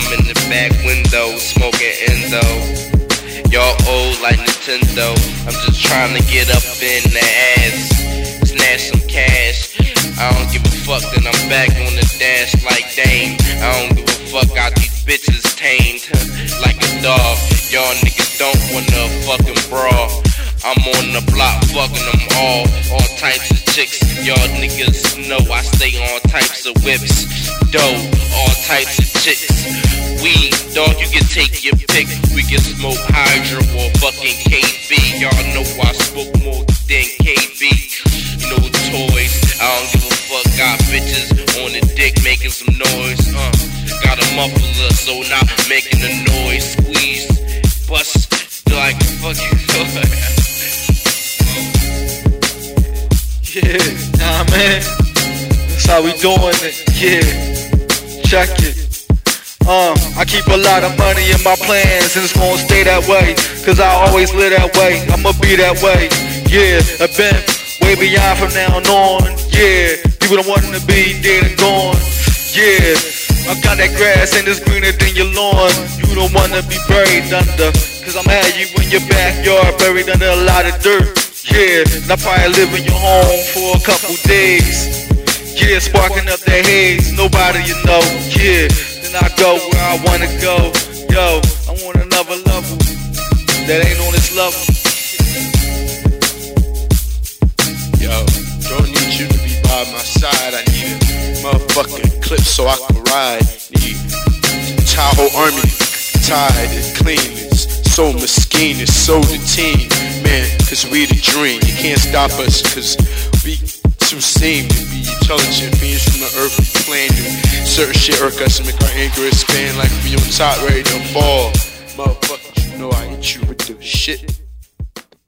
nigga Endo. Y'all old like Nintendo. I'm just trying to get up in the ass, snatch some cash. I don't give a fuck that I'm back on the dash like Dame. I don't give a fuck, got these bitches tamed like a dog. Y'all niggas don't wanna fucking brawl. I'm on the block fucking them all, all types of chicks. Y'all niggas know I stay on types of whips. Dough, all types of chicks. Weed, dog, you can take your pick. We can smoke Hydra or fucking KB. Y'all know I smoke more than KB. No toys. I don't give a fuck. Got bitches on the dick making some noise. Uh, got a muffler, so not making a noise. Squeeze, bust like fucking. Yeah, nah man. That's how we doing it. Yeah. Check it. Um, I keep a lot of money in my plans and it's gonna stay that way. Cause I always live that way. I'ma be that way. Yeah, I've been way beyond from now on. Yeah, people don't want to be dead and gone. Yeah, I got that grass and it's greener than your lawn. You don't wanna be buried under. Cause I'm at you in your backyard, buried under a lot of dirt. Yeah, and I probably live in your home for a couple days. Yeah, sparking up that haze, nobody you know. Yeah, I go where I wanna go. Yo, I want another level that ain't on this level. Yo, don't need you to be by my side. I need a motherfucking clip so I can ride. Need Tahoe Army tied and clean. It's so mesquite, it's so the team man, cause we the dream. You can't stop us, cause we too seem to be intelligent beings from the earth we plan to. Certain shit us and make our anger expand like we on top ready to fall. Motherfucker, you know I hit you with the shit.